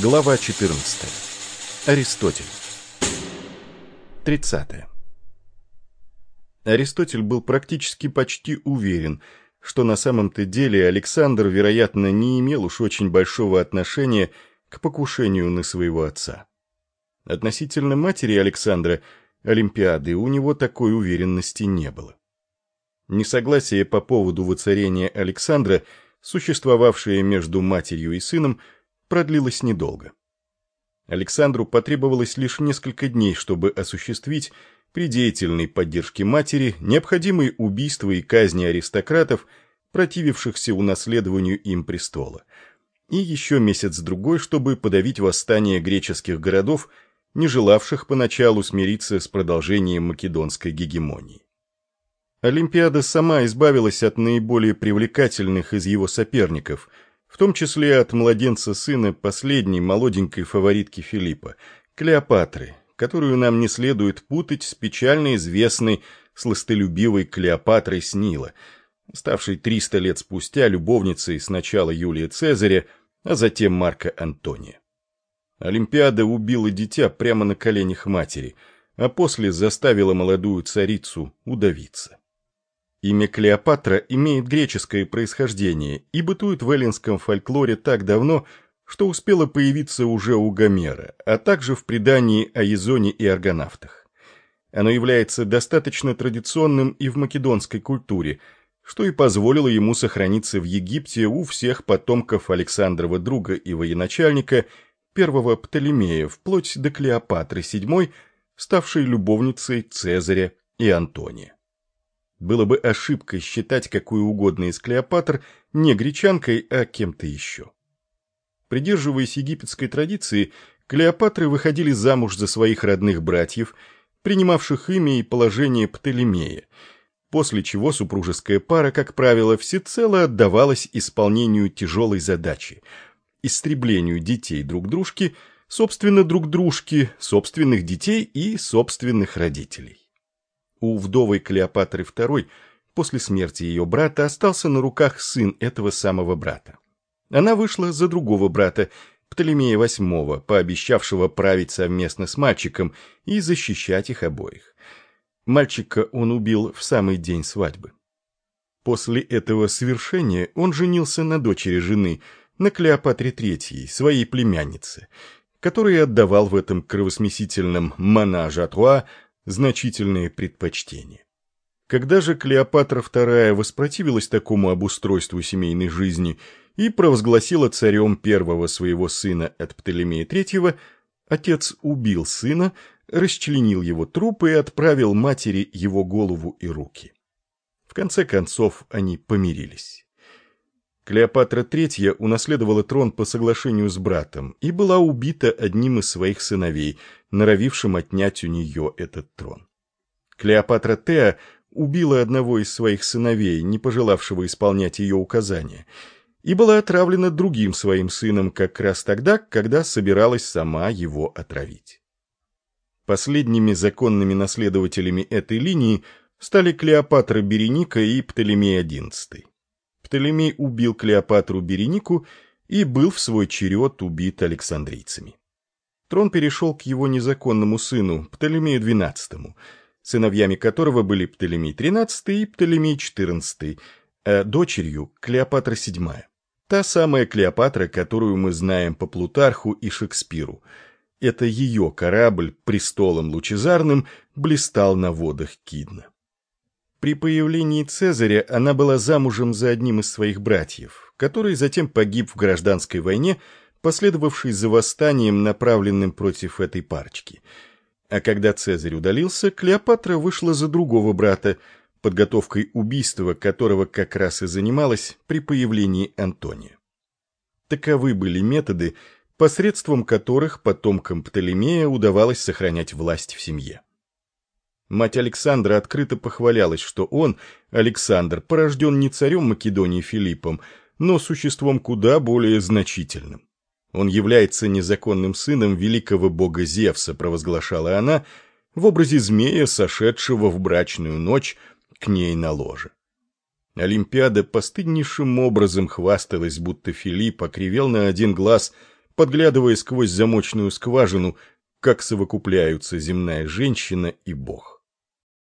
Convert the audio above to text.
Глава 14. Аристотель. 30. Аристотель был практически почти уверен, что на самом-то деле Александр, вероятно, не имел уж очень большого отношения к покушению на своего отца. Относительно матери Александра, Олимпиады, у него такой уверенности не было. Несогласие по поводу воцарения Александра, существовавшее между матерью и сыном, продлилось недолго. Александру потребовалось лишь несколько дней, чтобы осуществить при деятельной поддержке матери необходимые убийства и казни аристократов, противившихся унаследованию им престола, и еще месяц-другой, чтобы подавить восстание греческих городов, не желавших поначалу смириться с продолжением македонской гегемонии. Олимпиада сама избавилась от наиболее привлекательных из его соперников – в том числе от младенца сына последней молоденькой фаворитки Филиппа, Клеопатры, которую нам не следует путать с печально известной сластолюбивой Клеопатрой Снила, ставшей 300 лет спустя любовницей сначала Юлия Цезаря, а затем Марка Антония. Олимпиада убила дитя прямо на коленях матери, а после заставила молодую царицу удавиться. Имя Клеопатра имеет греческое происхождение и бытует в эллинском фольклоре так давно, что успело появиться уже у Гомера, а также в предании о Езоне и аргонавтах. Оно является достаточно традиционным и в македонской культуре, что и позволило ему сохраниться в Египте у всех потомков Александрова друга и военачальника, первого Птолемея, вплоть до Клеопатры VII, ставшей любовницей Цезаря и Антония. Было бы ошибкой считать какую угодно из Клеопатр не гречанкой, а кем-то еще. Придерживаясь египетской традиции, Клеопатры выходили замуж за своих родных братьев, принимавших имя и положение Птолемея, после чего супружеская пара, как правило, всецело отдавалась исполнению тяжелой задачи – истреблению детей друг дружки, собственно друг дружки, собственных детей и собственных родителей. У вдовой Клеопатры II после смерти ее брата остался на руках сын этого самого брата. Она вышла за другого брата, Птолемея VIII, пообещавшего править совместно с мальчиком и защищать их обоих. Мальчика он убил в самый день свадьбы. После этого совершения он женился на дочери жены, на Клеопатре III, своей племяннице, которой отдавал в этом кровосмесительном «манаже атруа» значительные предпочтения. Когда же Клеопатра II воспротивилась такому обустройству семейной жизни и провозгласила царем первого своего сына от Птолемея III, отец убил сына, расчленил его труп и отправил матери его голову и руки. В конце концов они помирились. Клеопатра III унаследовала трон по соглашению с братом и была убита одним из своих сыновей, норовившим отнять у нее этот трон. Клеопатра Теа убила одного из своих сыновей, не пожелавшего исполнять ее указания, и была отравлена другим своим сыном как раз тогда, когда собиралась сама его отравить. Последними законными наследователями этой линии стали Клеопатра Береника и Птолемей XI. Птолемей убил Клеопатру Беренику и был в свой черед убит александрийцами. Трон перешел к его незаконному сыну, Птолемею XII, сыновьями которого были Птолемей XIII и Птолемей XIV, а дочерью – Клеопатра VII. Та самая Клеопатра, которую мы знаем по Плутарху и Шекспиру. Это ее корабль престолом лучезарным блистал на водах Кидна. При появлении Цезаря она была замужем за одним из своих братьев, который затем погиб в гражданской войне, последовавшей за восстанием, направленным против этой парочки. А когда Цезарь удалился, Клеопатра вышла за другого брата, подготовкой убийства которого как раз и занималась при появлении Антония. Таковы были методы, посредством которых потомкам Птолемея удавалось сохранять власть в семье. Мать Александра открыто похвалялась, что он, Александр, порожден не царем Македонии Филиппом, но существом куда более значительным. Он является незаконным сыном великого бога Зевса, провозглашала она, в образе змея, сошедшего в брачную ночь к ней на ложе. Олимпиада постыднейшим образом хвасталась, будто Филипп окривел на один глаз подглядывая сквозь замочную скважину, как совокупляются земная женщина и Бог.